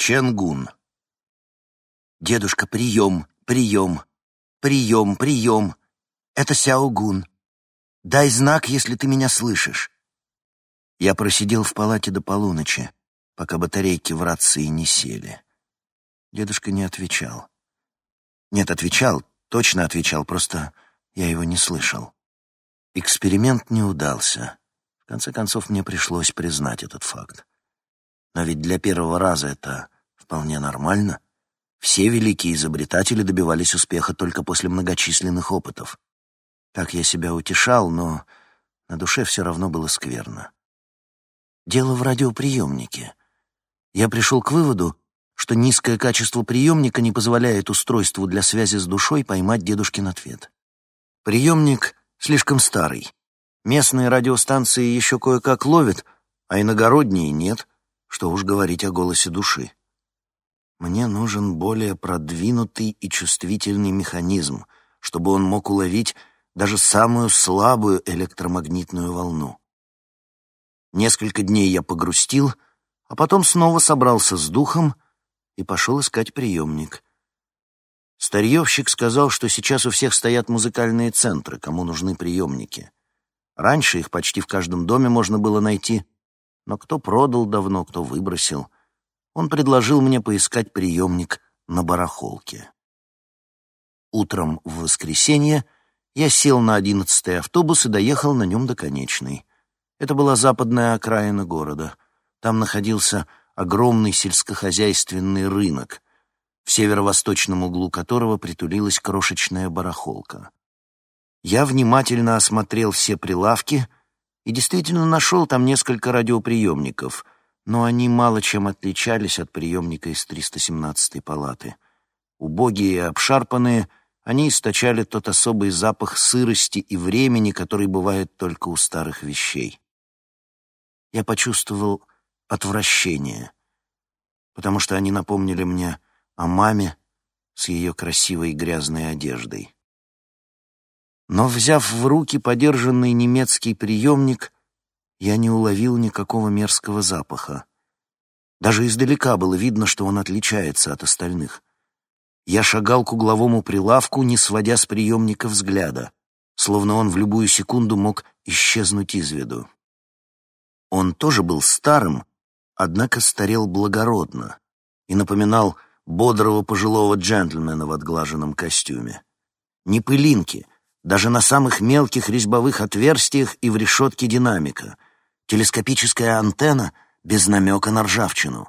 Ченгун. «Дедушка, прием, прием, прием, прием. Это Сяогун. Дай знак, если ты меня слышишь». Я просидел в палате до полуночи, пока батарейки в рации не сели. Дедушка не отвечал. Нет, отвечал, точно отвечал, просто я его не слышал. Эксперимент не удался. В конце концов, мне пришлось признать этот факт. Но ведь для первого раза это вполне нормально. Все великие изобретатели добивались успеха только после многочисленных опытов. Так я себя утешал, но на душе все равно было скверно. Дело в радиоприемнике. Я пришел к выводу, что низкое качество приемника не позволяет устройству для связи с душой поймать дедушкин ответ. Приемник слишком старый. Местные радиостанции еще кое-как ловят, а иногородние нет, что уж говорить о голосе души. Мне нужен более продвинутый и чувствительный механизм, чтобы он мог уловить даже самую слабую электромагнитную волну. Несколько дней я погрустил, а потом снова собрался с духом и пошел искать приемник. Старьевщик сказал, что сейчас у всех стоят музыкальные центры, кому нужны приемники. Раньше их почти в каждом доме можно было найти, но кто продал давно, кто выбросил. Он предложил мне поискать приемник на барахолке. Утром в воскресенье я сел на одиннадцатый автобус и доехал на нем до конечной. Это была западная окраина города. Там находился огромный сельскохозяйственный рынок, в северо-восточном углу которого притулилась крошечная барахолка. Я внимательно осмотрел все прилавки и действительно нашел там несколько радиоприемников, но они мало чем отличались от приемника из 317-й палаты. Убогие и обшарпанные, они источали тот особый запах сырости и времени, который бывает только у старых вещей я почувствовал отвращение, потому что они напомнили мне о маме с ее красивой грязной одеждой. Но, взяв в руки подержанный немецкий приемник, я не уловил никакого мерзкого запаха. Даже издалека было видно, что он отличается от остальных. Я шагал к угловому прилавку, не сводя с приемника взгляда, словно он в любую секунду мог исчезнуть из виду. Он тоже был старым, однако старел благородно и напоминал бодрого пожилого джентльмена в отглаженном костюме. Ни пылинки, даже на самых мелких резьбовых отверстиях и в решетке динамика. Телескопическая антенна без намека на ржавчину.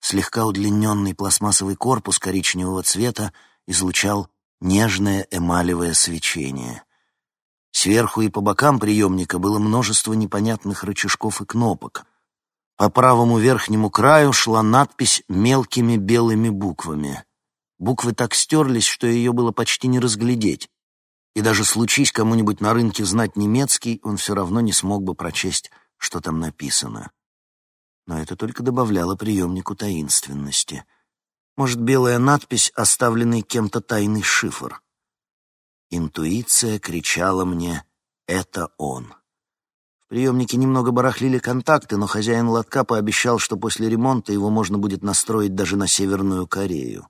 Слегка удлиненный пластмассовый корпус коричневого цвета излучал нежное эмалевое свечение — Сверху и по бокам приемника было множество непонятных рычажков и кнопок. По правому верхнему краю шла надпись мелкими белыми буквами. Буквы так стерлись, что ее было почти не разглядеть. И даже случись кому-нибудь на рынке знать немецкий, он все равно не смог бы прочесть, что там написано. Но это только добавляло приемнику таинственности. Может, белая надпись, оставленный кем-то тайный шифр. Интуиция кричала мне «Это он». В приемнике немного барахлили контакты, но хозяин лотка пообещал, что после ремонта его можно будет настроить даже на Северную Корею.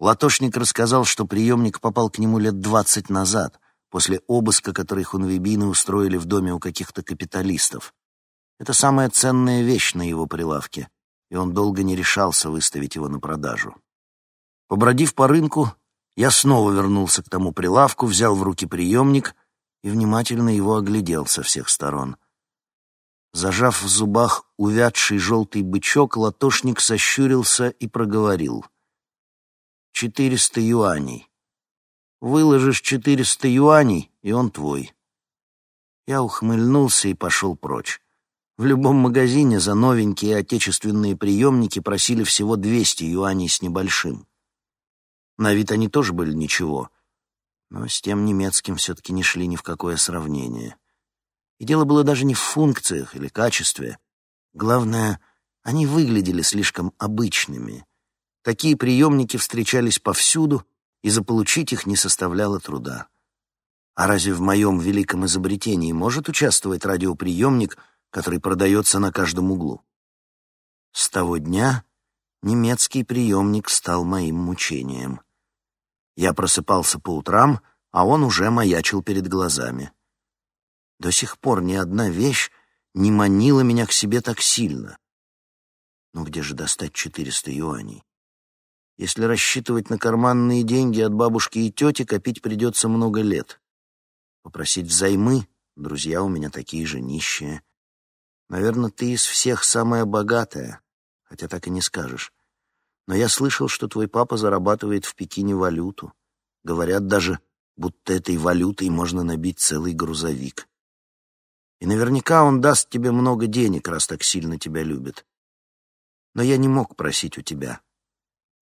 Латошник рассказал, что приемник попал к нему лет двадцать назад, после обыска, который хунвейбины устроили в доме у каких-то капиталистов. Это самая ценная вещь на его прилавке, и он долго не решался выставить его на продажу. Побродив по рынку, я снова вернулся к тому прилавку, взял в руки приемник и внимательно его оглядел со всех сторон. Зажав в зубах увядший желтый бычок, латошник сощурился и проговорил. «Четыреста юаней. Выложишь четыреста юаней, и он твой». Я ухмыльнулся и пошел прочь. В любом магазине за новенькие отечественные приемники просили всего двести юаней с небольшим. На вид они тоже были ничего, но с тем немецким все-таки не шли ни в какое сравнение. И дело было даже не в функциях или качестве. Главное, они выглядели слишком обычными. Такие приемники встречались повсюду, и заполучить их не составляло труда. А разве в моем великом изобретении может участвовать радиоприемник, который продается на каждом углу? С того дня немецкий приемник стал моим мучением. Я просыпался по утрам, а он уже маячил перед глазами. До сих пор ни одна вещь не манила меня к себе так сильно. Ну где же достать четыреста юаней? Если рассчитывать на карманные деньги от бабушки и тети, копить придется много лет. Попросить взаймы, друзья у меня такие же нищие. Наверное, ты из всех самая богатая, хотя так и не скажешь. Но я слышал, что твой папа зарабатывает в Пекине валюту. Говорят даже, будто этой валютой можно набить целый грузовик. И наверняка он даст тебе много денег, раз так сильно тебя любит. Но я не мог просить у тебя.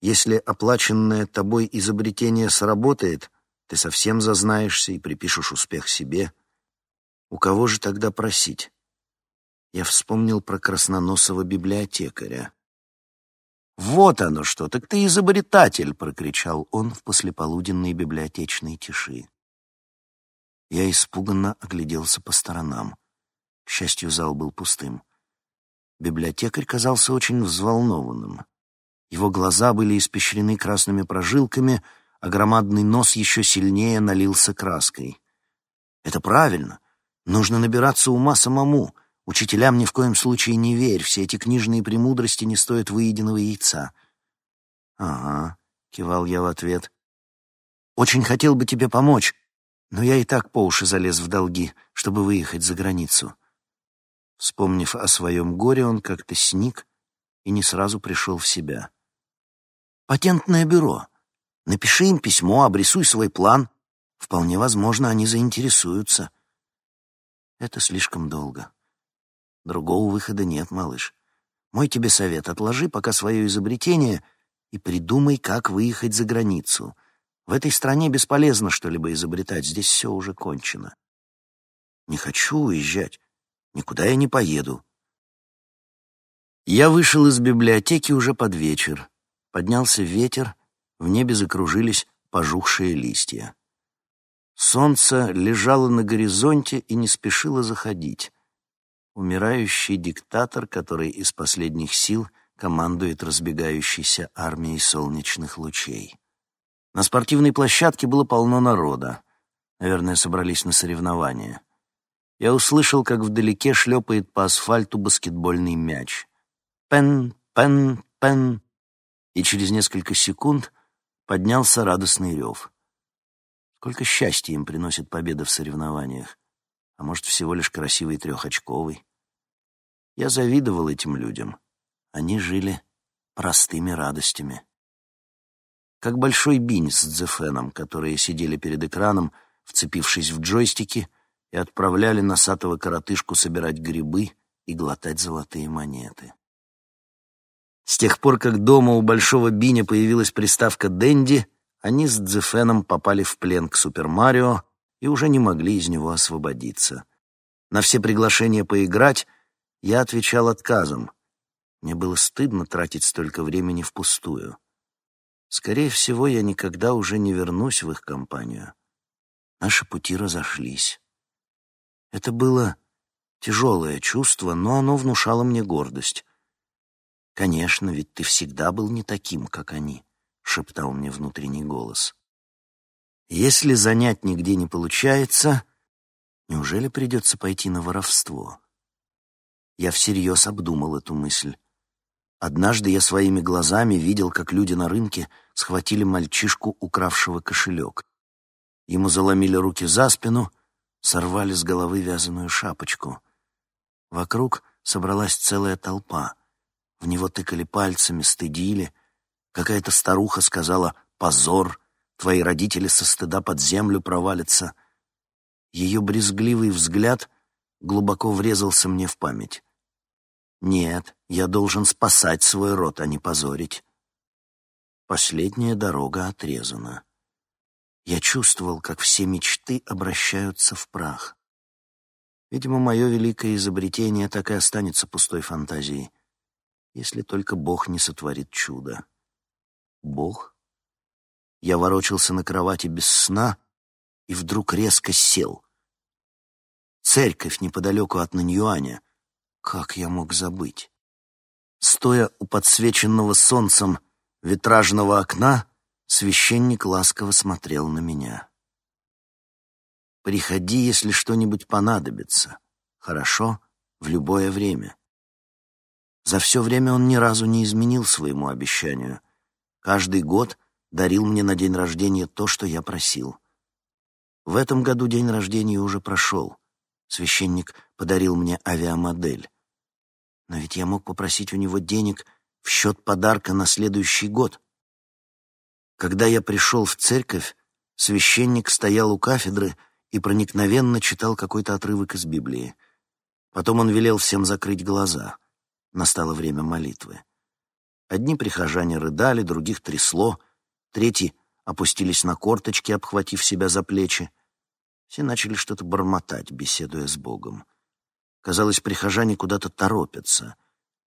Если оплаченное тобой изобретение сработает, ты совсем зазнаешься и припишешь успех себе. У кого же тогда просить? Я вспомнил про красноносого библиотекаря. «Вот оно что! Так ты изобретатель!» — прокричал он в послеполуденной библиотечной тиши. Я испуганно огляделся по сторонам. К счастью, зал был пустым. Библиотекарь казался очень взволнованным. Его глаза были испещрены красными прожилками, а громадный нос еще сильнее налился краской. «Это правильно. Нужно набираться ума самому. Учителям ни в коем случае не верь. Все эти книжные премудрости не стоят выеденного яйца». «Ага», — кивал я в ответ. «Очень хотел бы тебе помочь, но я и так по уши залез в долги, чтобы выехать за границу». Вспомнив о своем горе, он как-то сник и не сразу пришел в себя. Патентное бюро. Напиши им письмо, обрисуй свой план. Вполне возможно, они заинтересуются. Это слишком долго. Другого выхода нет, малыш. Мой тебе совет — отложи пока свое изобретение и придумай, как выехать за границу. В этой стране бесполезно что-либо изобретать, здесь все уже кончено. Не хочу уезжать, никуда я не поеду. Я вышел из библиотеки уже под вечер. Поднялся ветер, в небе закружились пожухшие листья. Солнце лежало на горизонте и не спешило заходить. Умирающий диктатор, который из последних сил командует разбегающейся армией солнечных лучей. На спортивной площадке было полно народа. Наверное, собрались на соревнования. Я услышал, как вдалеке шлепает по асфальту баскетбольный мяч. Пен, пен, пен и через несколько секунд поднялся радостный рев. Сколько счастья им приносит победа в соревнованиях, а может, всего лишь красивый трехочковый. Я завидовал этим людям. Они жили простыми радостями. Как большой бинь с Дзефеном, которые сидели перед экраном, вцепившись в джойстики, и отправляли носатого коротышку собирать грибы и глотать золотые монеты. С тех пор, как дома у Большого Биня появилась приставка «Дэнди», они с Дзефеном попали в плен к Супер Марио и уже не могли из него освободиться. На все приглашения поиграть я отвечал отказом. Мне было стыдно тратить столько времени впустую. Скорее всего, я никогда уже не вернусь в их компанию. Наши пути разошлись. Это было тяжелое чувство, но оно внушало мне гордость. «Конечно, ведь ты всегда был не таким, как они», — шептал мне внутренний голос. «Если занять нигде не получается, неужели придется пойти на воровство?» Я всерьез обдумал эту мысль. Однажды я своими глазами видел, как люди на рынке схватили мальчишку, укравшего кошелек. Ему заломили руки за спину, сорвали с головы вязаную шапочку. Вокруг собралась целая толпа — в него тыкали пальцами, стыдили. Какая-то старуха сказала «позор», твои родители со стыда под землю провалятся. Ее брезгливый взгляд глубоко врезался мне в память. Нет, я должен спасать свой род, а не позорить. Последняя дорога отрезана. Я чувствовал, как все мечты обращаются в прах. Видимо, мое великое изобретение так и останется пустой фантазией если только Бог не сотворит чудо. Бог? Я ворочался на кровати без сна и вдруг резко сел. Церковь неподалеку от Наньюаня. Как я мог забыть? Стоя у подсвеченного солнцем витражного окна, священник ласково смотрел на меня. «Приходи, если что-нибудь понадобится. Хорошо? В любое время». За все время он ни разу не изменил своему обещанию. Каждый год дарил мне на день рождения то, что я просил. В этом году день рождения уже прошел. Священник подарил мне авиамодель. Но ведь я мог попросить у него денег в счет подарка на следующий год. Когда я пришел в церковь, священник стоял у кафедры и проникновенно читал какой-то отрывок из Библии. Потом он велел всем закрыть глаза. Настало время молитвы. Одни прихожане рыдали, других трясло, третьи опустились на корточки, обхватив себя за плечи. Все начали что-то бормотать, беседуя с Богом. Казалось, прихожане куда-то торопятся.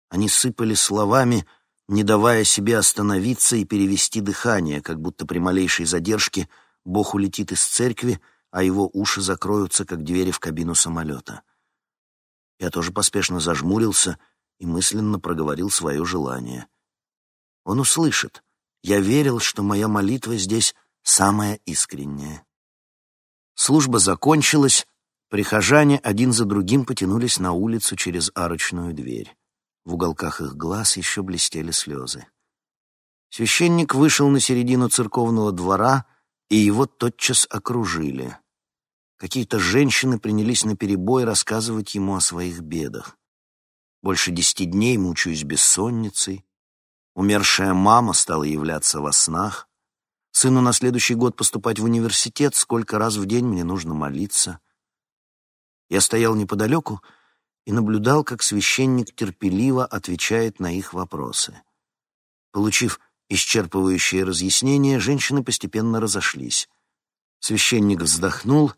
Они сыпали словами, не давая себе остановиться и перевести дыхание, как будто при малейшей задержке Бог улетит из церкви, а его уши закроются, как двери в кабину самолета. Я тоже поспешно зажмурился и мысленно проговорил свое желание. Он услышит. Я верил, что моя молитва здесь самая искренняя. Служба закончилась, прихожане один за другим потянулись на улицу через арочную дверь. В уголках их глаз еще блестели слезы. Священник вышел на середину церковного двора, и его тотчас окружили. Какие-то женщины принялись наперебой рассказывать ему о своих бедах. Больше десяти дней мучаюсь бессонницей. Умершая мама стала являться во снах. Сыну на следующий год поступать в университет, сколько раз в день мне нужно молиться. Я стоял неподалеку и наблюдал, как священник терпеливо отвечает на их вопросы. Получив исчерпывающее разъяснение, женщины постепенно разошлись. Священник вздохнул,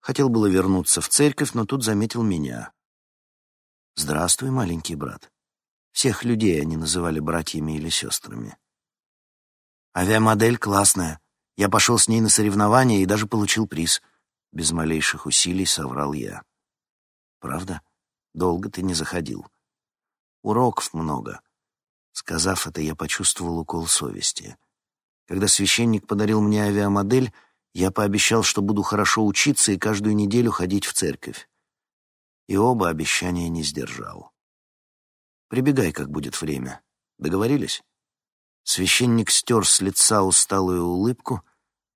хотел было вернуться в церковь, но тут заметил меня. «Здравствуй, маленький брат». Всех людей они называли братьями или сестрами. Авиамодель классная. Я пошел с ней на соревнования и даже получил приз. Без малейших усилий соврал я. Правда? Долго ты не заходил. Уроков много. Сказав это, я почувствовал укол совести. Когда священник подарил мне авиамодель, я пообещал, что буду хорошо учиться и каждую неделю ходить в церковь. И оба обещания не сдержал. Прибегай, как будет время. Договорились? Священник стер с лица усталую улыбку,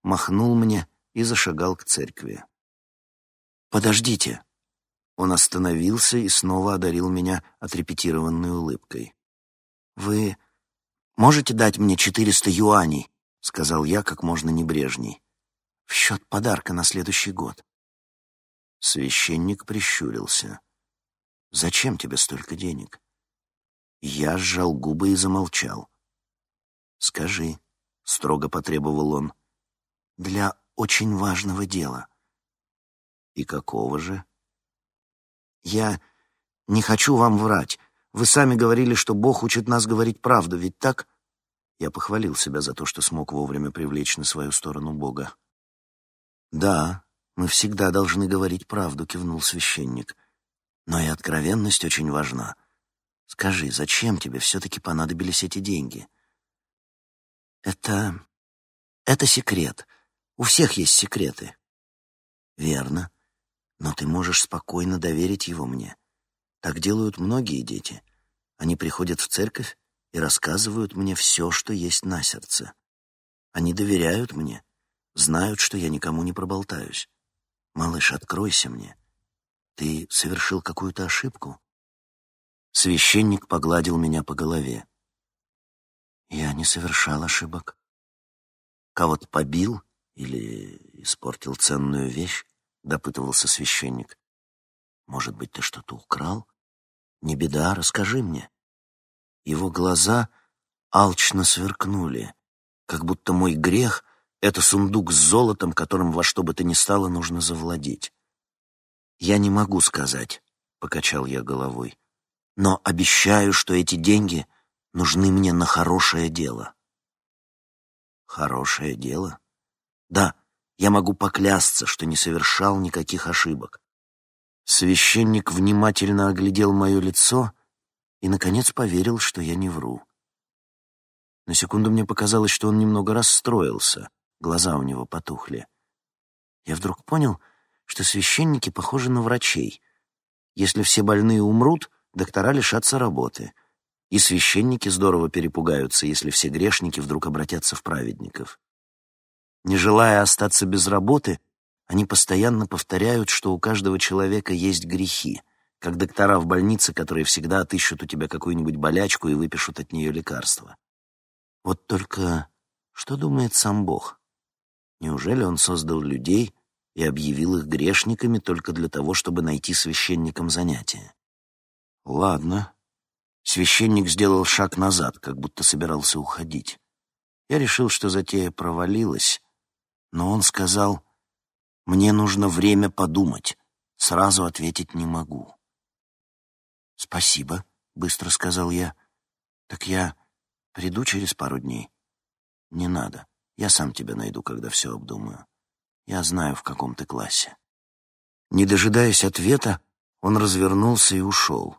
махнул мне и зашагал к церкви. «Подождите!» Он остановился и снова одарил меня отрепетированной улыбкой. «Вы можете дать мне четыреста юаней?» — сказал я как можно небрежней. «В счет подарка на следующий год». Священник прищурился. «Зачем тебе столько денег?» Я сжал губы и замолчал. «Скажи», — строго потребовал он, — «для очень важного дела». «И какого же?» «Я не хочу вам врать. Вы сами говорили, что Бог учит нас говорить правду, ведь так?» Я похвалил себя за то, что смог вовремя привлечь на свою сторону Бога. «Да, мы всегда должны говорить правду», — кивнул священник. «Но и откровенность очень важна. Скажи, зачем тебе все-таки понадобились эти деньги?» Это... это секрет. У всех есть секреты. Верно. Но ты можешь спокойно доверить его мне. Так делают многие дети. Они приходят в церковь и рассказывают мне все, что есть на сердце. Они доверяют мне, знают, что я никому не проболтаюсь. Малыш, откройся мне. Ты совершил какую-то ошибку? Священник погладил меня по голове. Я не совершал ошибок. Кого-то побил или испортил ценную вещь, допытывался священник. Может быть, ты что-то украл? Не беда, расскажи мне. Его глаза алчно сверкнули, как будто мой грех — это сундук с золотом, которым во что бы то ни стало нужно завладеть. «Я не могу сказать», — покачал я головой, — «но обещаю, что эти деньги — нужны мне на хорошее дело». «Хорошее дело?» «Да, я могу поклясться, что не совершал никаких ошибок». Священник внимательно оглядел мое лицо и, наконец, поверил, что я не вру. На секунду мне показалось, что он немного расстроился, глаза у него потухли. Я вдруг понял, что священники похожи на врачей. Если все больные умрут, доктора лишатся работы. И священники здорово перепугаются, если все грешники вдруг обратятся в праведников. Не желая остаться без работы, они постоянно повторяют, что у каждого человека есть грехи, как доктора в больнице, которые всегда отыщут у тебя какую-нибудь болячку и выпишут от нее лекарства. Вот только что думает сам Бог? Неужели он создал людей и объявил их грешниками только для того, чтобы найти священникам занятие? Ладно. Священник сделал шаг назад, как будто собирался уходить. Я решил, что затея провалилась, но он сказал, «Мне нужно время подумать, сразу ответить не могу». «Спасибо», — быстро сказал я. «Так я приду через пару дней?» «Не надо, я сам тебя найду, когда все обдумаю. Я знаю, в каком ты классе». Не дожидаясь ответа, он развернулся и ушел.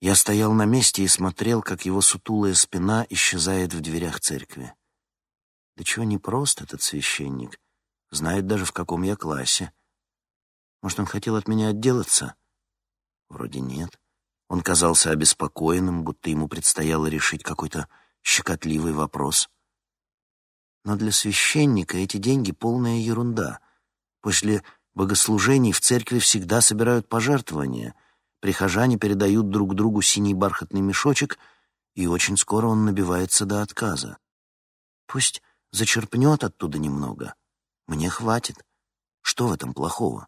Я стоял на месте и смотрел, как его сутулая спина исчезает в дверях церкви. Да чего непрост этот священник. Знает даже, в каком я классе. Может, он хотел от меня отделаться? Вроде нет. Он казался обеспокоенным, будто ему предстояло решить какой-то щекотливый вопрос. Но для священника эти деньги — полная ерунда. После богослужений в церкви всегда собирают пожертвования — Прихожане передают друг другу синий бархатный мешочек, и очень скоро он набивается до отказа. Пусть зачерпнет оттуда немного. Мне хватит. Что в этом плохого?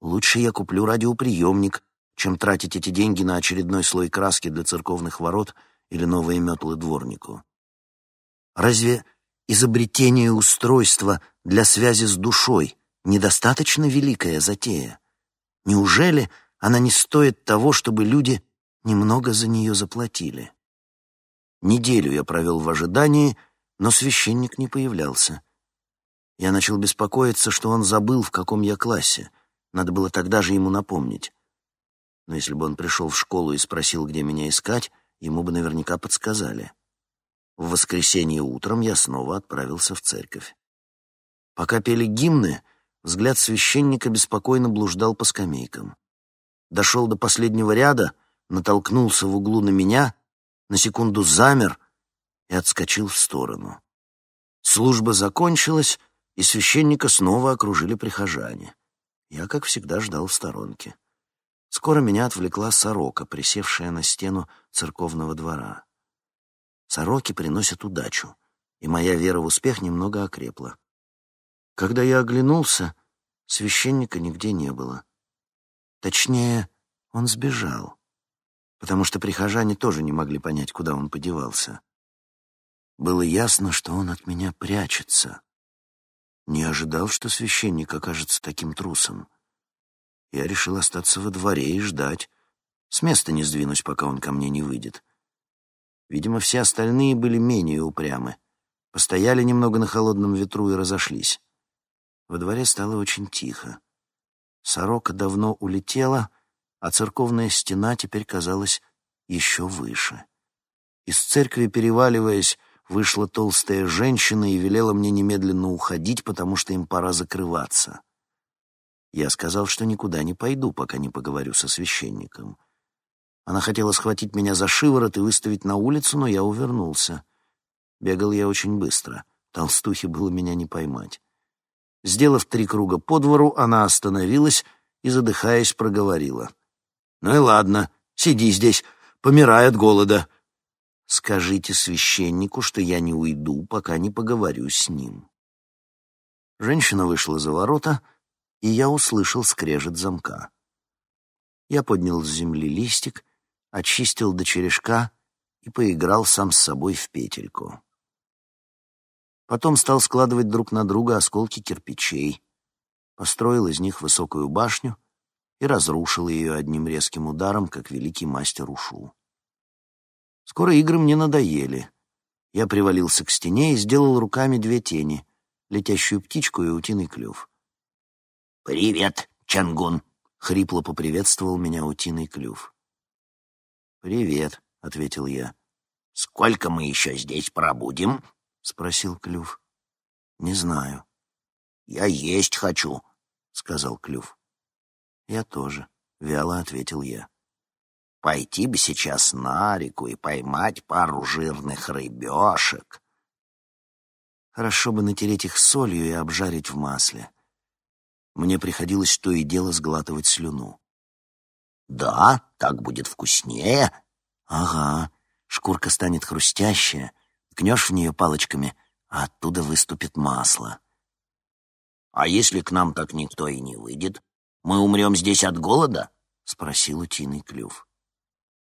Лучше я куплю радиоприемник, чем тратить эти деньги на очередной слой краски для церковных ворот или новые метлы дворнику. Разве изобретение устройства для связи с душой недостаточно великая затея? Неужели она не стоит того, чтобы люди немного за нее заплатили. Неделю я провел в ожидании, но священник не появлялся. Я начал беспокоиться, что он забыл, в каком я классе. Надо было тогда же ему напомнить. Но если бы он пришел в школу и спросил, где меня искать, ему бы наверняка подсказали. В воскресенье утром я снова отправился в церковь. Пока пели гимны, взгляд священника беспокойно блуждал по скамейкам дошел до последнего ряда, натолкнулся в углу на меня, на секунду замер и отскочил в сторону. Служба закончилась, и священника снова окружили прихожане. Я, как всегда, ждал в сторонке. Скоро меня отвлекла сорока, присевшая на стену церковного двора. Сороки приносят удачу, и моя вера в успех немного окрепла. Когда я оглянулся, священника нигде не было. Точнее, он сбежал, потому что прихожане тоже не могли понять, куда он подевался. Было ясно, что он от меня прячется. Не ожидал, что священник окажется таким трусом. Я решил остаться во дворе и ждать. С места не сдвинусь, пока он ко мне не выйдет. Видимо, все остальные были менее упрямы. Постояли немного на холодном ветру и разошлись. Во дворе стало очень тихо. Сорока давно улетела, а церковная стена теперь казалась еще выше. Из церкви, переваливаясь, вышла толстая женщина и велела мне немедленно уходить, потому что им пора закрываться. Я сказал, что никуда не пойду, пока не поговорю со священником. Она хотела схватить меня за шиворот и выставить на улицу, но я увернулся. Бегал я очень быстро. Толстухе было меня не поймать. Сделав три круга по двору, она остановилась и, задыхаясь, проговорила. «Ну и ладно, сиди здесь, помирай от голода. Скажите священнику, что я не уйду, пока не поговорю с ним». Женщина вышла за ворота, и я услышал скрежет замка. Я поднял с земли листик, очистил до черешка и поиграл сам с собой в петельку. Потом стал складывать друг на друга осколки кирпичей, построил из них высокую башню и разрушил ее одним резким ударом, как великий мастер Ушу. Скоро игры мне надоели. Я привалился к стене и сделал руками две тени — летящую птичку и утиный клюв. «Привет, Чангун!» — хрипло поприветствовал меня утиный клюв. «Привет», — ответил я. «Сколько мы еще здесь пробудем?» — спросил Клюв. «Не знаю». «Я есть хочу», — сказал Клюв. «Я тоже», — вяло ответил я. «Пойти бы сейчас на реку и поймать пару жирных рыбешек». Хорошо бы натереть их солью и обжарить в масле. Мне приходилось то и дело сглатывать слюну. «Да, так будет вкуснее». «Ага, шкурка станет хрустящая, ткнешь в нее палочками, а оттуда выступит масло». «А если к нам так никто и не выйдет? Мы умрем здесь от голода?» — спросил утиный клюв.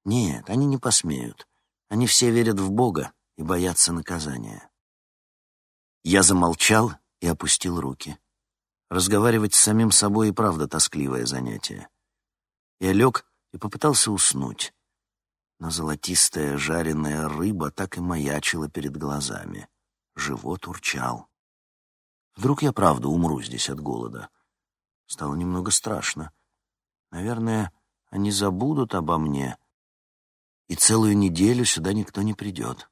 «Нет, они не посмеют. Они все верят в Бога и боятся наказания». Я замолчал и опустил руки. Разговаривать с самим собой и правда тоскливое занятие. Я лег и попытался уснуть, но золотистая жареная рыба так и маячила перед глазами. Живот урчал. Вдруг я правда умру здесь от голода. Стало немного страшно. Наверное, они забудут обо мне, и целую неделю сюда никто не придет.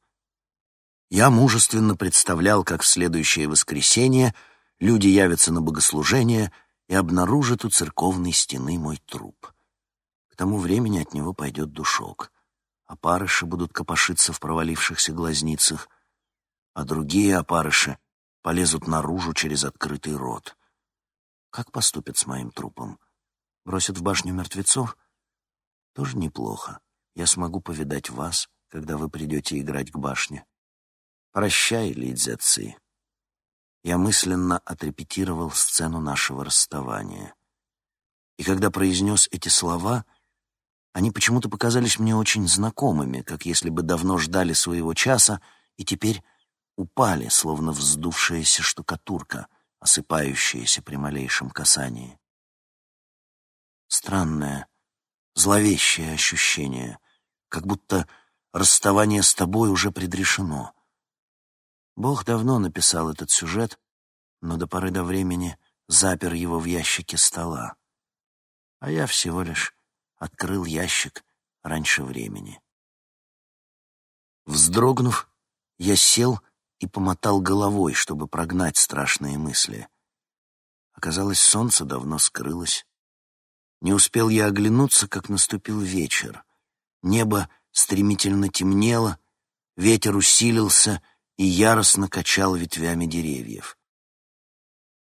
Я мужественно представлял, как в следующее воскресенье люди явятся на богослужение и обнаружат у церковной стены мой труп. К тому времени от него пойдет душок, опарыши будут копошиться в провалившихся глазницах, а другие опарыши полезут наружу через открытый рот. Как поступят с моим трупом? Бросят в башню мертвецов? Тоже неплохо. Я смогу повидать вас, когда вы придете играть к башне. «Прощай, Лидзяци». Я мысленно отрепетировал сцену нашего расставания. И когда произнес эти слова, они почему-то показались мне очень знакомыми, как если бы давно ждали своего часа и теперь упали, словно вздувшаяся штукатурка, осыпающаяся при малейшем касании. Странное, зловещее ощущение, как будто расставание с тобой уже предрешено. Бог давно написал этот сюжет, но до поры до времени запер его в ящике стола. А я всего лишь открыл ящик раньше времени. Вздрогнув, я сел и помотал головой, чтобы прогнать страшные мысли. Оказалось, солнце давно скрылось. Не успел я оглянуться, как наступил вечер. Небо стремительно темнело, ветер усилился — и яростно качал ветвями деревьев.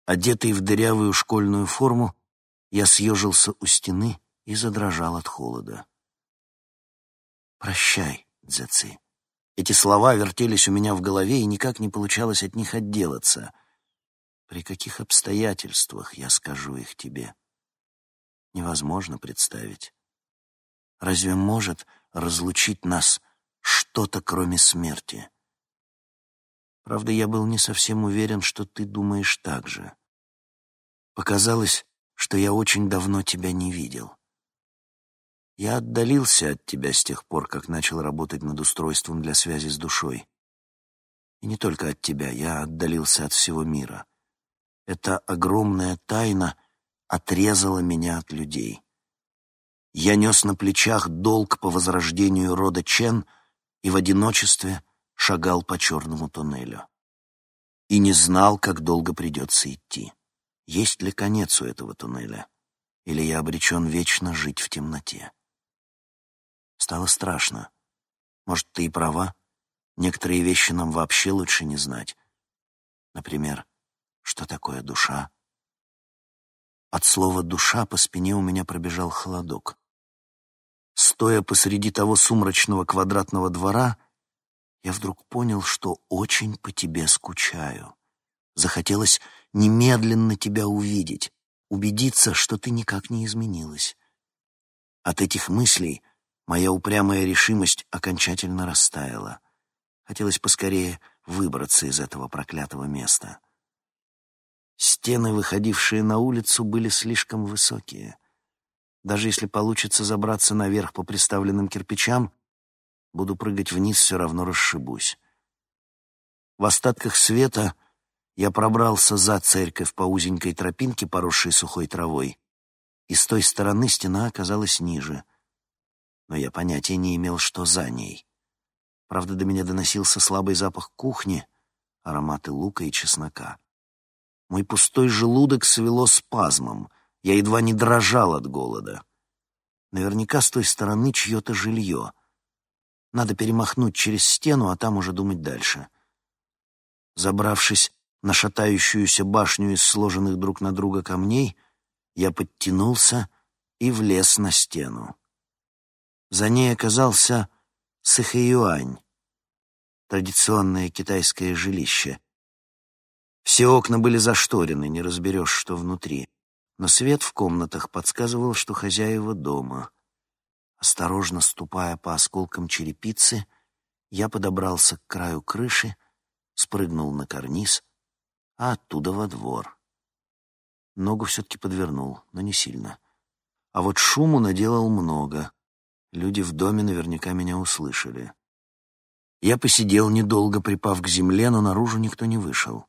Одетый в дырявую школьную форму, я съежился у стены и задрожал от холода. «Прощай, Дзэци». Эти слова вертелись у меня в голове, и никак не получалось от них отделаться. При каких обстоятельствах я скажу их тебе? Невозможно представить. Разве может разлучить нас что-то, кроме смерти? Правда, я был не совсем уверен, что ты думаешь так же. Показалось, что я очень давно тебя не видел. Я отдалился от тебя с тех пор, как начал работать над устройством для связи с душой. И не только от тебя, я отдалился от всего мира. Эта огромная тайна отрезала меня от людей. Я нес на плечах долг по возрождению рода Чен и в одиночестве — шагал по черному туннелю. И не знал, как долго придется идти. Есть ли конец у этого туннеля? Или я обречен вечно жить в темноте? Стало страшно. Может, ты и права? Некоторые вещи нам вообще лучше не знать. Например, что такое душа? От слова «душа» по спине у меня пробежал холодок. Стоя посреди того сумрачного квадратного двора, я вдруг понял, что очень по тебе скучаю. Захотелось немедленно тебя увидеть, убедиться, что ты никак не изменилась. От этих мыслей моя упрямая решимость окончательно растаяла. Хотелось поскорее выбраться из этого проклятого места. Стены, выходившие на улицу, были слишком высокие. Даже если получится забраться наверх по приставленным кирпичам — Буду прыгать вниз, все равно расшибусь. В остатках света я пробрался за церковь по узенькой тропинке, поросшей сухой травой, и с той стороны стена оказалась ниже. Но я понятия не имел, что за ней. Правда, до меня доносился слабый запах кухни, ароматы лука и чеснока. Мой пустой желудок свело спазмом, я едва не дрожал от голода. Наверняка с той стороны чье-то жилье. Надо перемахнуть через стену, а там уже думать дальше. Забравшись на шатающуюся башню из сложенных друг на друга камней, я подтянулся и влез на стену. За ней оказался Сыхэюань, традиционное китайское жилище. Все окна были зашторены, не разберешь, что внутри, но свет в комнатах подсказывал, что хозяева дома. Осторожно ступая по осколкам черепицы, я подобрался к краю крыши, спрыгнул на карниз, а оттуда во двор. Ногу все-таки подвернул, но не сильно. А вот шуму наделал много. Люди в доме наверняка меня услышали. Я посидел недолго, припав к земле, но наружу никто не вышел.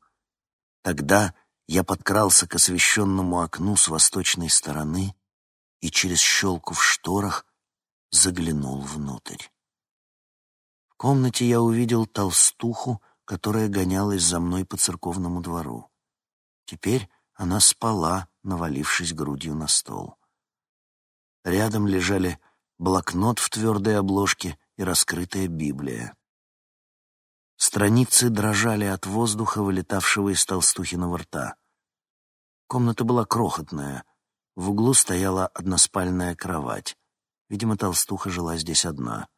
Тогда я подкрался к освещенному окну с восточной стороны и через щелку в шторах заглянул внутрь. В комнате я увидел толстуху, которая гонялась за мной по церковному двору. Теперь она спала, навалившись грудью на стол. Рядом лежали блокнот в твердой обложке и раскрытая Библия. Страницы дрожали от воздуха, вылетавшего из толстухиного рта. Комната была крохотная. В углу стояла односпальная кровать. Видимо, толстуха жила здесь одна.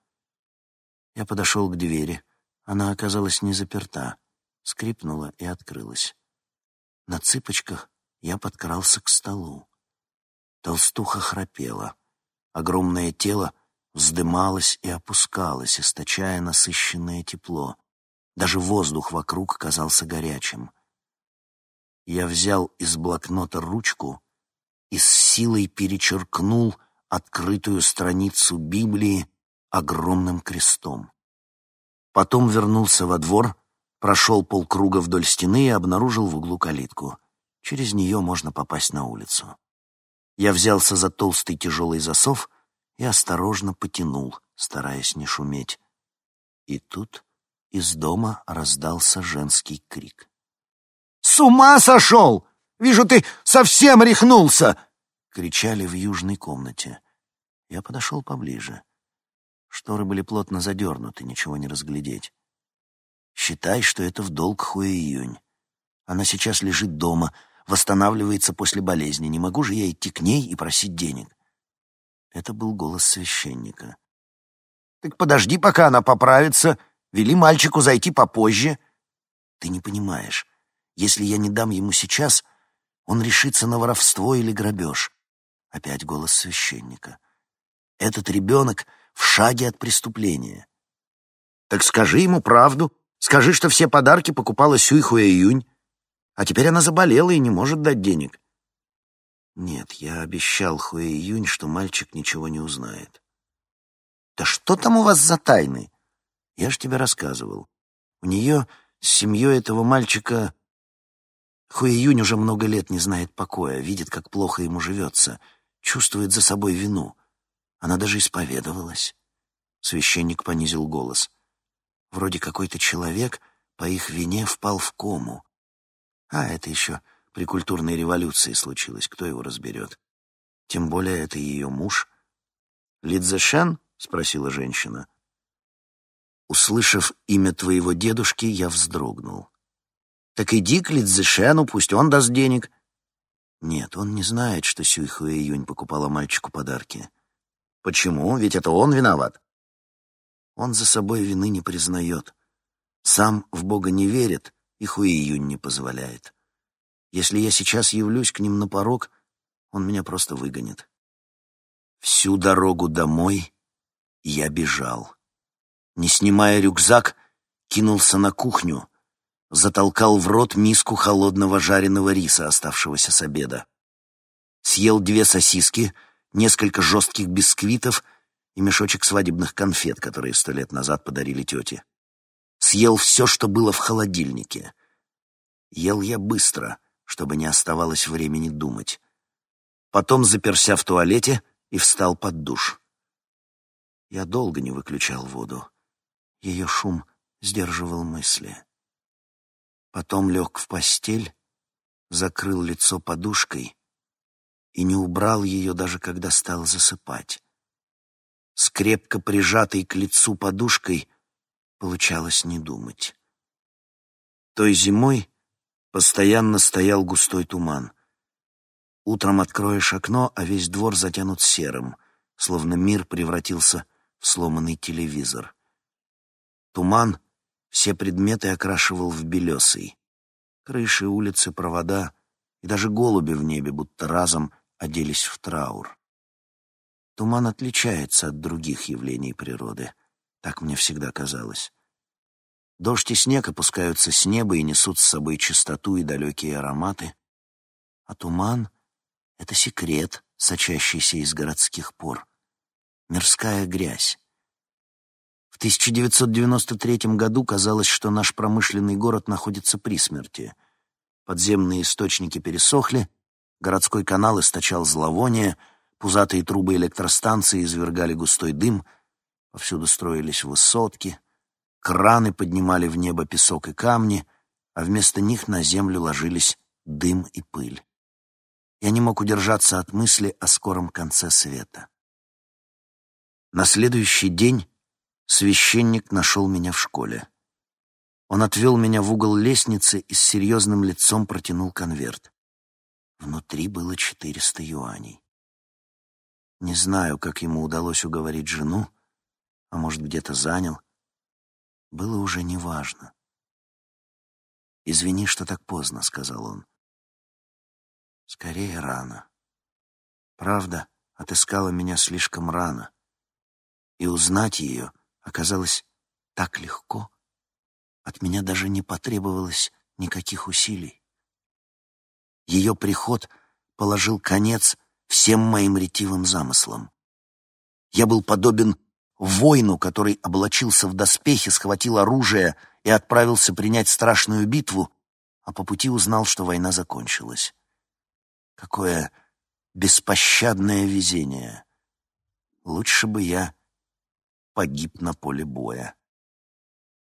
Я подошел к двери. Она оказалась не заперта. Скрипнула и открылась. На цыпочках я подкрался к столу. Толстуха храпела. Огромное тело вздымалось и опускалось, источая насыщенное тепло. Даже воздух вокруг казался горячим. Я взял из блокнота ручку и с силой перечеркнул открытую страницу Библии огромным крестом. Потом вернулся во двор, прошел полкруга вдоль стены и обнаружил в углу калитку. Через нее можно попасть на улицу. Я взялся за толстый тяжелый засов и осторожно потянул, стараясь не шуметь. И тут из дома раздался женский крик. «С ума сошел! Вижу, ты совсем рехнулся!» — кричали в южной комнате. Я подошел поближе. Шторы были плотно задернуты, ничего не разглядеть. Считай, что это в долг Хуэ-Июнь. Она сейчас лежит дома, восстанавливается после болезни. Не могу же я идти к ней и просить денег. Это был голос священника. «Так подожди, пока она поправится Вели мальчику зайти попозже. Ты не понимаешь. Если я не дам ему сейчас, он решится на воровство или грабеж. Опять голос священника. Этот ребенок в шаге от преступления. Так скажи ему правду. Скажи, что все подарки покупала Сюйхуя Июнь. А теперь она заболела и не может дать денег. Нет, я обещал Хуэ Июнь, что мальчик ничего не узнает. Да что там у вас за тайны? Я же тебе рассказывал. У нее с семьей этого мальчика... Хуэюнь уже много лет не знает покоя, видит, как плохо ему живется, чувствует за собой вину. Она даже исповедовалась. Священник понизил голос. Вроде какой-то человек по их вине впал в кому. А это еще при культурной революции случилось, кто его разберет. Тем более это ее муж. «Лидзешен?» — спросила женщина. Услышав имя твоего дедушки, я вздрогнул. Так иди к Лидзешену, пусть он даст денег. Нет, он не знает, что Сюйхуэ Июнь покупала мальчику подарки. Почему? Ведь это он виноват. Он за собой вины не признает. Сам в Бога не верит и Хуэ Июнь не позволяет. Если я сейчас явлюсь к ним на порог, он меня просто выгонит. Всю дорогу домой я бежал не снимая рюкзак, кинулся на кухню, затолкал в рот миску холодного жареного риса, оставшегося с обеда. Съел две сосиски, несколько жестких бисквитов и мешочек свадебных конфет, которые сто лет назад подарили тете. Съел все, что было в холодильнике. Ел я быстро, чтобы не оставалось времени думать. Потом заперся в туалете и встал под душ. Я долго не выключал воду. Ее шум сдерживал мысли. Потом лег в постель, закрыл лицо подушкой и не убрал ее даже когда стал засыпать. С крепко прижатой к лицу подушкой получалось не думать. Той зимой постоянно стоял густой туман. Утром откроешь окно, а весь двор затянут серым, словно мир превратился в сломанный телевизор. Туман все предметы окрашивал в белесый. Крыши, улицы, провода и даже голуби в небе будто разом оделись в траур. Туман отличается от других явлений природы, так мне всегда казалось. Дождь и снег опускаются с неба и несут с собой чистоту и далекие ароматы, а туман — это секрет, сочащийся из городских пор, мирская грязь. В 1993 году казалось, что наш промышленный город находится при смерти. Подземные источники пересохли, городской канал источал зловоние, пузатые трубы электростанции извергали густой дым, повсюду строились высотки, краны поднимали в небо песок и камни, а вместо них на землю ложились дым и пыль. Я не мог удержаться от мысли о скором конце света. На следующий день священник нашел меня в школе. Он отвел меня в угол лестницы и с серьезным лицом протянул конверт. Внутри было четыреста юаней. Не знаю, как ему удалось уговорить жену, а может, где-то занял. Было уже неважно. «Извини, что так поздно», — сказал он. «Скорее рано. Правда отыскала меня слишком рано, и узнать ее оказалось так легко. От меня даже не потребовалось никаких усилий. Ее приход положил конец всем моим ретивым замыслам. Я был подобен воину, который облачился в доспехи, схватил оружие и отправился принять страшную битву, а по пути узнал, что война закончилась. Какое беспощадное везение! Лучше бы я погиб на поле боя.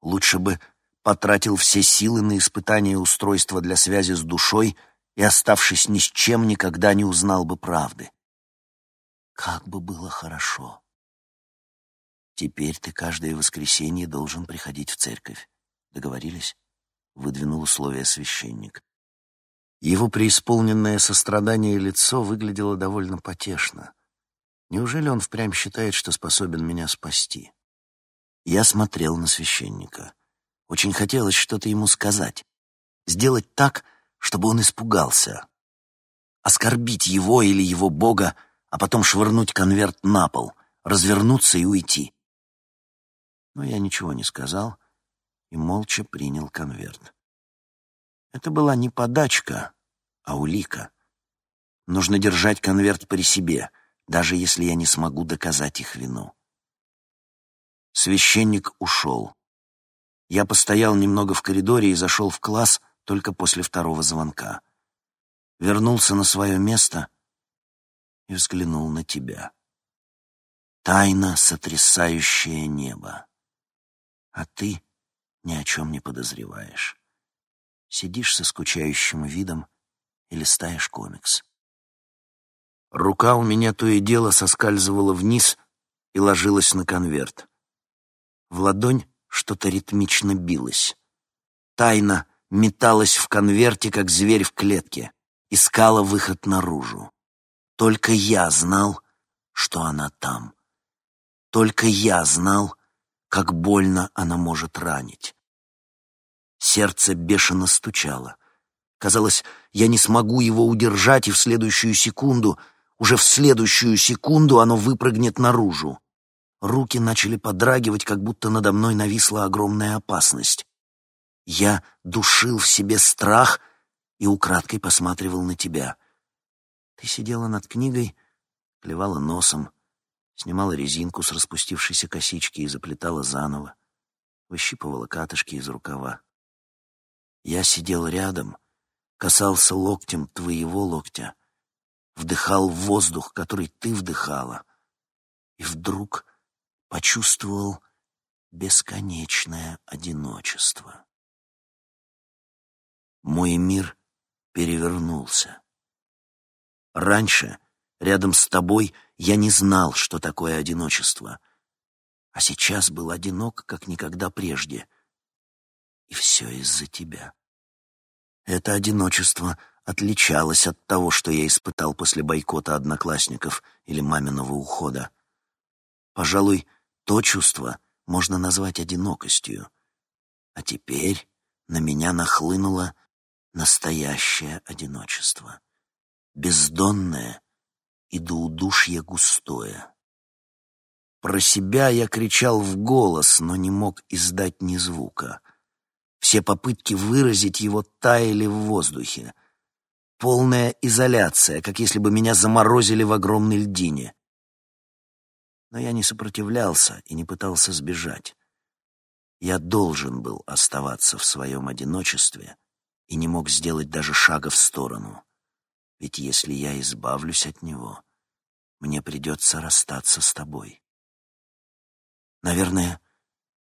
Лучше бы потратил все силы на испытание устройства для связи с душой и, оставшись ни с чем, никогда не узнал бы правды. Как бы было хорошо. Теперь ты каждое воскресенье должен приходить в церковь. Договорились? Выдвинул условие священник. Его преисполненное сострадание лицо выглядело довольно потешно. Неужели он впрямь считает, что способен меня спасти? Я смотрел на священника. Очень хотелось что-то ему сказать. Сделать так, чтобы он испугался. Оскорбить его или его бога, а потом швырнуть конверт на пол, развернуться и уйти. Но я ничего не сказал и молча принял конверт. Это была не подачка, а улика. Нужно держать конверт при себе — даже если я не смогу доказать их вину. Священник ушел. Я постоял немного в коридоре и зашел в класс только после второго звонка. Вернулся на свое место и взглянул на тебя. Тайна, сотрясающая небо. А ты ни о чем не подозреваешь. Сидишь со скучающим видом и листаешь комикс. Рука у меня то и дело соскальзывала вниз и ложилась на конверт. В ладонь что-то ритмично билось. Тайна металась в конверте, как зверь в клетке, искала выход наружу. Только я знал, что она там. Только я знал, как больно она может ранить. Сердце бешено стучало. Казалось, я не смогу его удержать, и в следующую секунду — уже в следующую секунду оно выпрыгнет наружу. Руки начали подрагивать, как будто надо мной нависла огромная опасность. Я душил в себе страх и украдкой посматривал на тебя. Ты сидела над книгой, клевала носом, снимала резинку с распустившейся косички и заплетала заново, выщипывала катышки из рукава. Я сидел рядом, касался локтем твоего локтя, вдыхал воздух, который ты вдыхала. И вдруг почувствовал бесконечное одиночество. Мой мир перевернулся. Раньше, рядом с тобой, я не знал, что такое одиночество, а сейчас был одинок, как никогда прежде. И все из-за тебя. Это одиночество отличалось от того, что я испытал после бойкота одноклассников или маминого ухода. Пожалуй, то чувство можно назвать одинокостью. А теперь на меня нахлынуло настоящее одиночество. Бездонное и до удушья густое. Про себя я кричал в голос, но не мог издать ни звука. Все попытки выразить его таяли в воздухе. Полная изоляция, как если бы меня заморозили в огромной льдине. Но я не сопротивлялся и не пытался сбежать. Я должен был оставаться в своем одиночестве и не мог сделать даже шага в сторону. Ведь если я избавлюсь от него, мне придется расстаться с тобой. Наверное,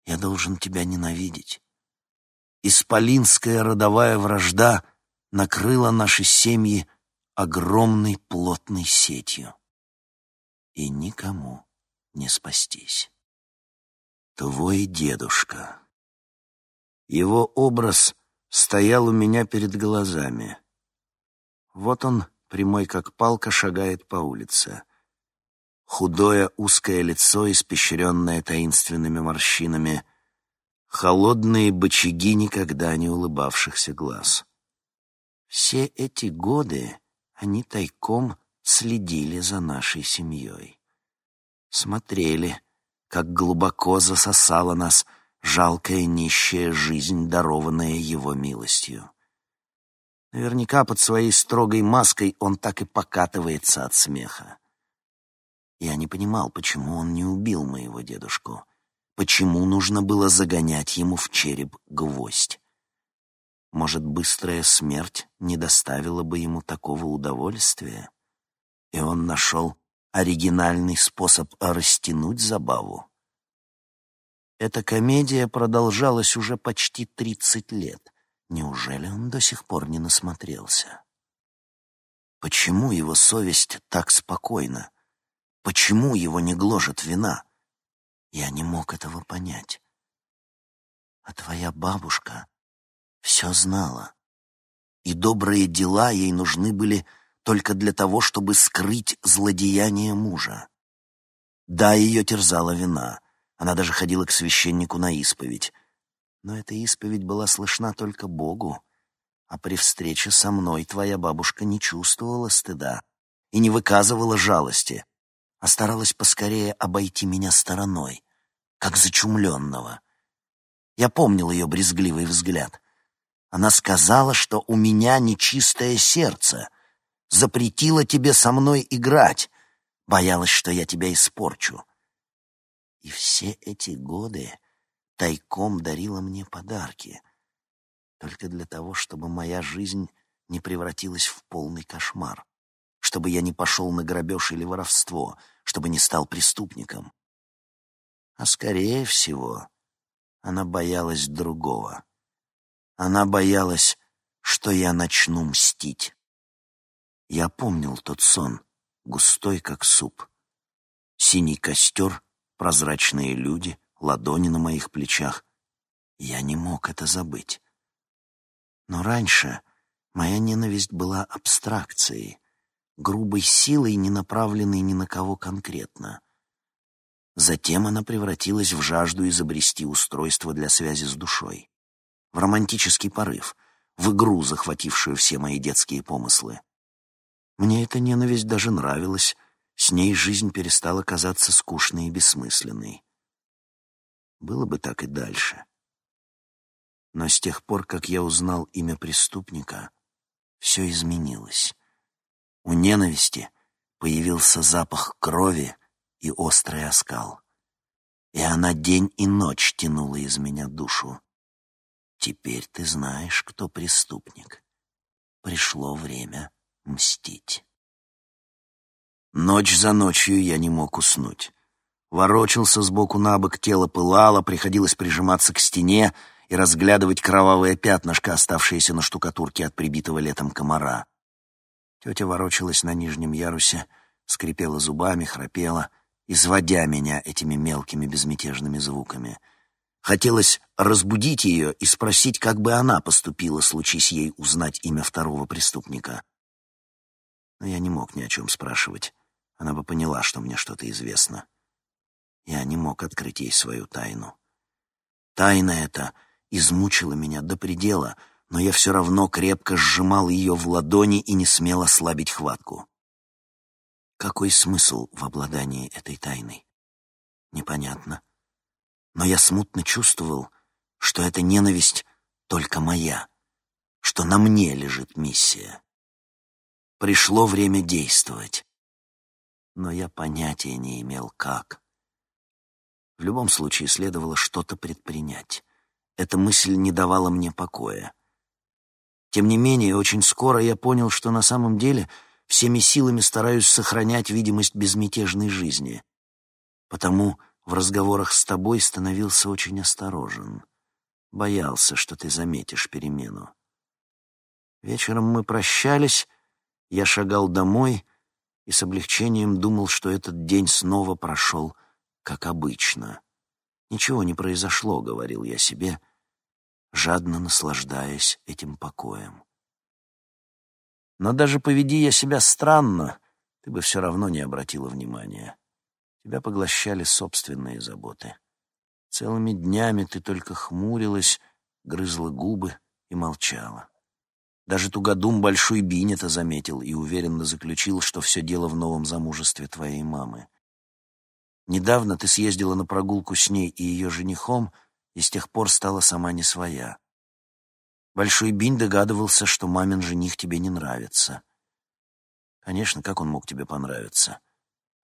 я должен тебя ненавидеть. Исполинская родовая вражда накрыла наши семьи огромной плотной сетью. И никому не спастись. Твой дедушка. Его образ стоял у меня перед глазами. Вот он, прямой как палка, шагает по улице. Худое узкое лицо, испещренное таинственными морщинами, холодные бочаги никогда не улыбавшихся глаз. Все эти годы они тайком следили за нашей семьей смотрели, как глубоко засосала нас жалкая нищая жизнь, дарованная его милостью. Наверняка под своей строгой маской он так и покатывается от смеха. Я не понимал, почему он не убил моего дедушку, почему нужно было загонять ему в череп гвоздь. Может, быстрая смерть не доставила бы ему такого удовольствия? И он нашел оригинальный способ растянуть забаву. Эта комедия продолжалась уже почти тридцать лет. Неужели он до сих пор не насмотрелся? Почему его совесть так спокойна? Почему его не гложет вина? Я не мог этого понять. А твоя бабушка все знала, и добрые дела ей нужны были только для того, чтобы скрыть злодеяние мужа. Да, ее терзала вина. Она даже ходила к священнику на исповедь. Но эта исповедь была слышна только Богу. А при встрече со мной твоя бабушка не чувствовала стыда и не выказывала жалости, а старалась поскорее обойти меня стороной, как зачумленного. Я помнил ее брезгливый взгляд. Она сказала, что у меня нечистое сердце — запретила тебе со мной играть, боялась, что я тебя испорчу. И все эти годы тайком дарила мне подарки, только для того, чтобы моя жизнь не превратилась в полный кошмар, чтобы я не пошел на грабеж или воровство, чтобы не стал преступником. А скорее всего, она боялась другого. Она боялась, что я начну мстить. Я помнил тот сон, густой как суп. Синий костер, прозрачные люди, ладони на моих плечах. Я не мог это забыть. Но раньше моя ненависть была абстракцией, грубой силой, не направленной ни на кого конкретно. Затем она превратилась в жажду изобрести устройство для связи с душой, в романтический порыв, в игру, захватившую все мои детские помыслы. Мне эта ненависть даже нравилась, с ней жизнь перестала казаться скучной и бессмысленной. Было бы так и дальше. Но с тех пор, как я узнал имя преступника, все изменилось. У ненависти появился запах крови и острый оскал. И она день и ночь тянула из меня душу. Теперь ты знаешь, кто преступник. Пришло время мстить. Ночь за ночью я не мог уснуть. Ворочался сбоку на бок, тело пылало, приходилось прижиматься к стене и разглядывать кровавое пятнышко, оставшееся на штукатурке от прибитого летом комара. Тетя ворочалась на нижнем ярусе, скрипела зубами, храпела, изводя меня этими мелкими безмятежными звуками. Хотелось разбудить ее и спросить, как бы она поступила, случись ей узнать имя второго преступника. Но я не мог ни о чем спрашивать. Она бы поняла, что мне что-то известно. Я не мог открыть ей свою тайну. Тайна эта измучила меня до предела, но я все равно крепко сжимал ее в ладони и не смел ослабить хватку. Какой смысл в обладании этой тайной? Непонятно. Но я смутно чувствовал, что эта ненависть только моя, что на мне лежит миссия. Пришло время действовать. Но я понятия не имел, как. В любом случае следовало что-то предпринять. Эта мысль не давала мне покоя. Тем не менее, очень скоро я понял, что на самом деле — всеми силами стараюсь сохранять видимость безмятежной жизни. Потому в разговорах с тобой становился очень осторожен. Боялся, что ты заметишь перемену. Вечером мы прощались, я шагал домой и с облегчением думал, что этот день снова прошел, как обычно. «Ничего не произошло», — говорил я себе, жадно наслаждаясь этим покоем. Но даже поведи я себя странно, ты бы все равно не обратила внимания. Тебя поглощали собственные заботы. Целыми днями ты только хмурилась, грызла губы и молчала. Даже тугодум Большой Бинь это заметил и уверенно заключил, что все дело в новом замужестве твоей мамы. Недавно ты съездила на прогулку с ней и ее женихом, и с тех пор стала сама не своя. Большой Бинь догадывался, что мамин жених тебе не нравится. Конечно, как он мог тебе понравиться?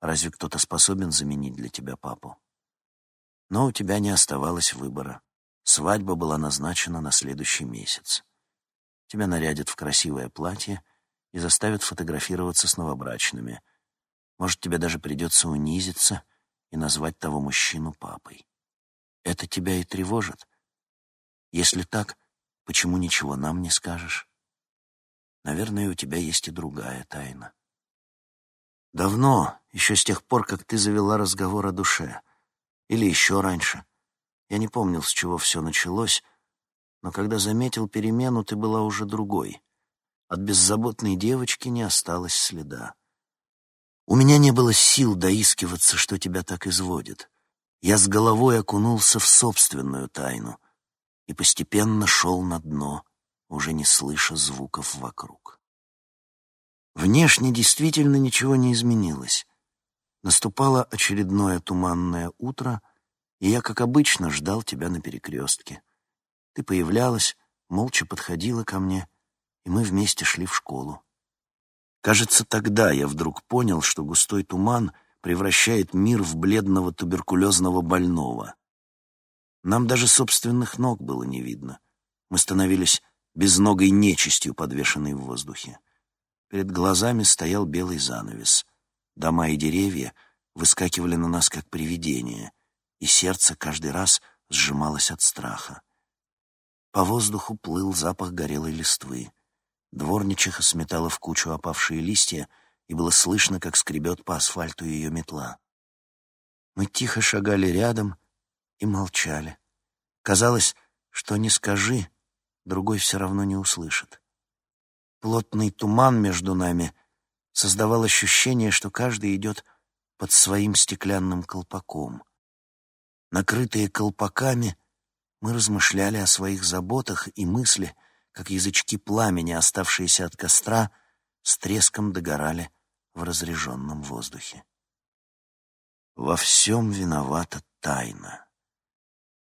Разве кто-то способен заменить для тебя папу? Но у тебя не оставалось выбора. Свадьба была назначена на следующий месяц. Тебя нарядят в красивое платье и заставят фотографироваться с новобрачными. Может, тебе даже придется унизиться и назвать того мужчину папой. Это тебя и тревожит? Если так, Почему ничего нам не скажешь? Наверное, у тебя есть и другая тайна. Давно, еще с тех пор, как ты завела разговор о душе. Или еще раньше. Я не помнил, с чего все началось, но когда заметил перемену, ты была уже другой. От беззаботной девочки не осталось следа. У меня не было сил доискиваться, что тебя так изводит. Я с головой окунулся в собственную тайну — и постепенно шел на дно, уже не слыша звуков вокруг. Внешне действительно ничего не изменилось. Наступало очередное туманное утро, и я, как обычно, ждал тебя на перекрестке. Ты появлялась, молча подходила ко мне, и мы вместе шли в школу. Кажется, тогда я вдруг понял, что густой туман превращает мир в бледного туберкулезного больного. Нам даже собственных ног было не видно. Мы становились безногой нечистью, подвешенной в воздухе. Перед глазами стоял белый занавес. Дома и деревья выскакивали на нас, как привидения, и сердце каждый раз сжималось от страха. По воздуху плыл запах горелой листвы. Дворничиха сметала в кучу опавшие листья, и было слышно, как скребет по асфальту ее метла. Мы тихо шагали рядом, и молчали. Казалось, что не скажи, другой все равно не услышит. Плотный туман между нами создавал ощущение, что каждый идет под своим стеклянным колпаком. Накрытые колпаками, мы размышляли о своих заботах и мысли, как язычки пламени, оставшиеся от костра, с треском догорали в разреженном воздухе. Во всем виновата тайна.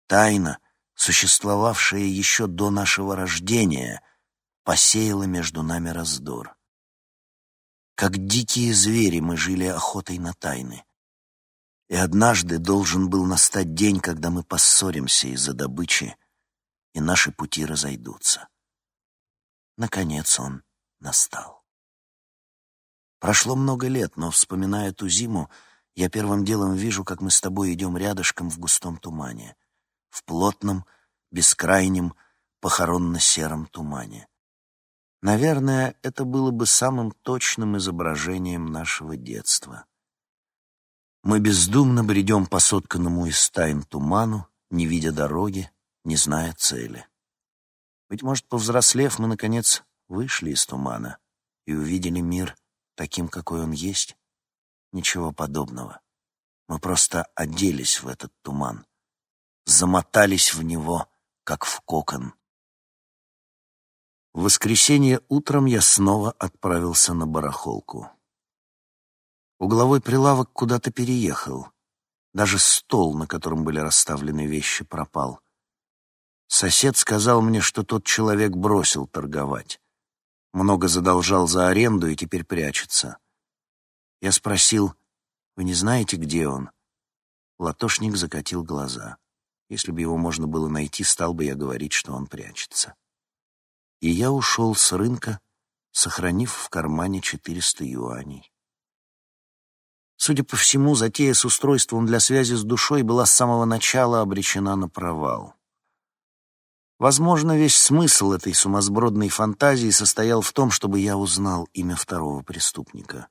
Тайна, существовавшая еще до нашего рождения, посеяла между нами раздор. Как дикие звери мы жили охотой на тайны. И однажды должен был настать день, когда мы поссоримся из-за добычи, и наши пути разойдутся. Наконец он настал. Прошло много лет, но, вспоминая ту зиму, Я первым делом вижу, как мы с тобой идем рядышком в густом тумане, в плотном, бескрайнем, похоронно-сером тумане. Наверное, это было бы самым точным изображением нашего детства. Мы бездумно бредем по сотканному из тайн туману, не видя дороги, не зная цели. Быть может, повзрослев, мы, наконец, вышли из тумана и увидели мир таким, какой он есть? Ничего подобного. Мы просто оделись в этот туман, замотались в него, как в кокон. В воскресенье утром я снова отправился на барахолку. Угловой прилавок куда-то переехал. Даже стол, на котором были расставлены вещи, пропал. Сосед сказал мне, что тот человек бросил торговать. Много задолжал за аренду и теперь прячется. Я спросил, «Вы не знаете, где он?» Латошник закатил глаза. Если бы его можно было найти, стал бы я говорить, что он прячется. И я ушел с рынка, сохранив в кармане 400 юаней. Судя по всему, затея с устройством для связи с душой была с самого начала обречена на провал. Возможно, весь смысл этой сумасбродной фантазии состоял в том, чтобы я узнал имя второго преступника.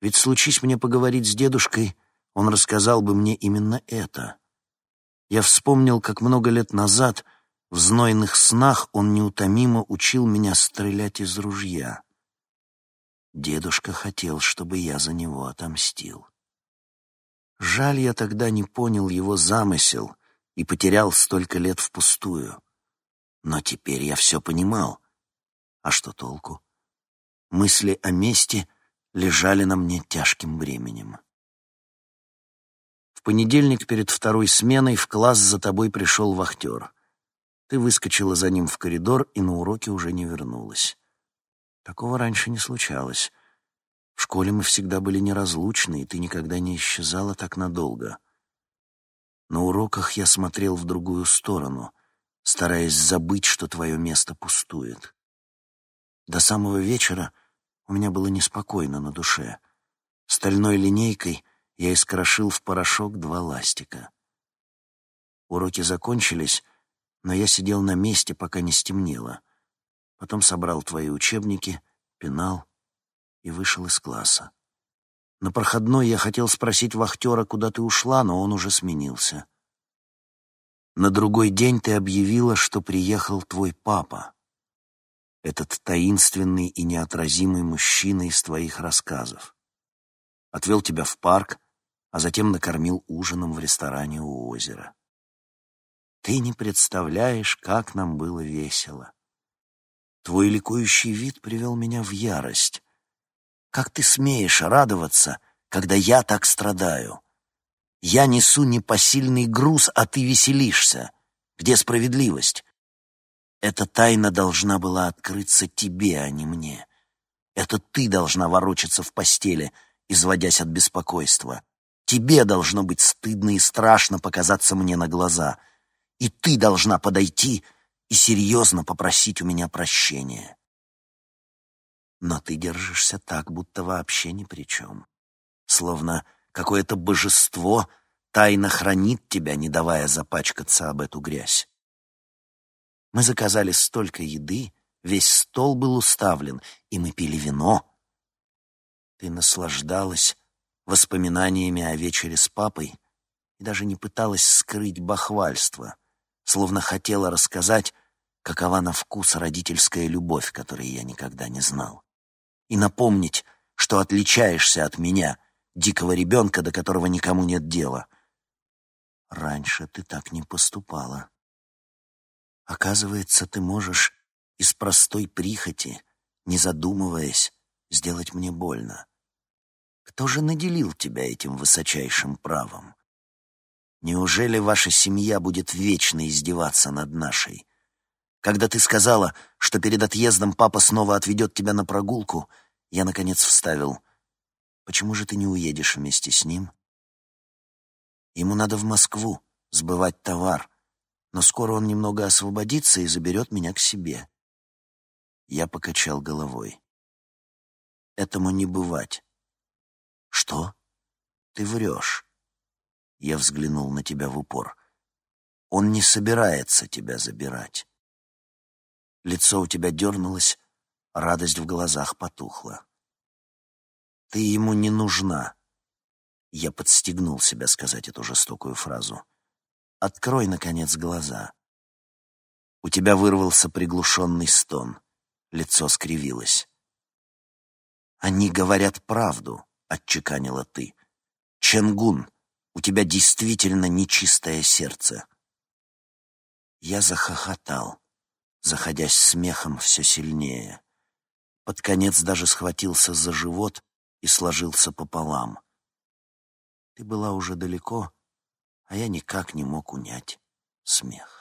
Ведь случись мне поговорить с дедушкой, он рассказал бы мне именно это. Я вспомнил, как много лет назад в знойных снах он неутомимо учил меня стрелять из ружья. Дедушка хотел, чтобы я за него отомстил. Жаль, я тогда не понял его замысел и потерял столько лет впустую. Но теперь я все понимал. А что толку? Мысли о мести лежали на мне тяжким бременем. В понедельник перед второй сменой в класс за тобой пришел вахтер. Ты выскочила за ним в коридор и на уроке уже не вернулась. Такого раньше не случалось. В школе мы всегда были неразлучны, и ты никогда не исчезала так надолго. На уроках я смотрел в другую сторону, стараясь забыть, что твое место пустует. До самого вечера у меня было неспокойно на душе. Стальной линейкой я искрошил в порошок два ластика. Уроки закончились, но я сидел на месте, пока не стемнело — Потом собрал твои учебники, пенал и вышел из класса. На проходной я хотел спросить вахтера, куда ты ушла, но он уже сменился. На другой день ты объявила, что приехал твой папа. Этот таинственный и неотразимый мужчина из твоих рассказов. Отвел тебя в парк, а затем накормил ужином в ресторане у озера. Ты не представляешь, как нам было весело. Твой ликующий вид привел меня в ярость. Как ты смеешь радоваться, когда я так страдаю? Я несу непосильный груз, а ты веселишься. Где справедливость? Эта тайна должна была открыться тебе, а не мне. Это ты должна ворочаться в постели, изводясь от беспокойства. Тебе должно быть стыдно и страшно показаться мне на глаза. И ты должна подойти и серьезно попросить у меня прощения. Но ты держишься так, будто вообще ни при чем. Словно какое-то божество тайно хранит тебя, не давая запачкаться об эту грязь. Мы заказали столько еды, весь стол был уставлен, и мы пили вино. Ты наслаждалась воспоминаниями о вечере с папой и даже не пыталась скрыть бахвальство, словно хотела рассказать, какова на вкус родительская любовь, которой я никогда не знал. И напомнить, что отличаешься от меня, дикого ребенка, до которого никому нет дела. Раньше ты так не поступала. Оказывается, ты можешь из простой прихоти, не задумываясь, сделать мне больно. Кто же наделил тебя этим высочайшим правом? Неужели ваша семья будет вечно издеваться над нашей? Когда ты сказала, что перед отъездом папа снова отведет тебя на прогулку, я, наконец, вставил. Почему же ты не уедешь вместе с ним? Ему надо в Москву сбывать товар, но скоро он немного освободится и заберет меня к себе. Я покачал головой. Этому не бывать. Что? Ты врешь. Я взглянул на тебя в упор. Он не собирается тебя забирать. Лицо у тебя дернулось, радость в глазах потухла. Ты ему не нужна. Я подстегнул себя сказать эту жестокую фразу. Открой, наконец, глаза. У тебя вырвался приглушенный стон. Лицо скривилось. «Они говорят правду», — отчеканила ты. «Ченгун, у тебя действительно нечистое сердце». Я захохотал, заходясь смехом все сильнее. Под конец даже схватился за живот и сложился пополам. Ты была уже далеко, а я никак не мог унять смех.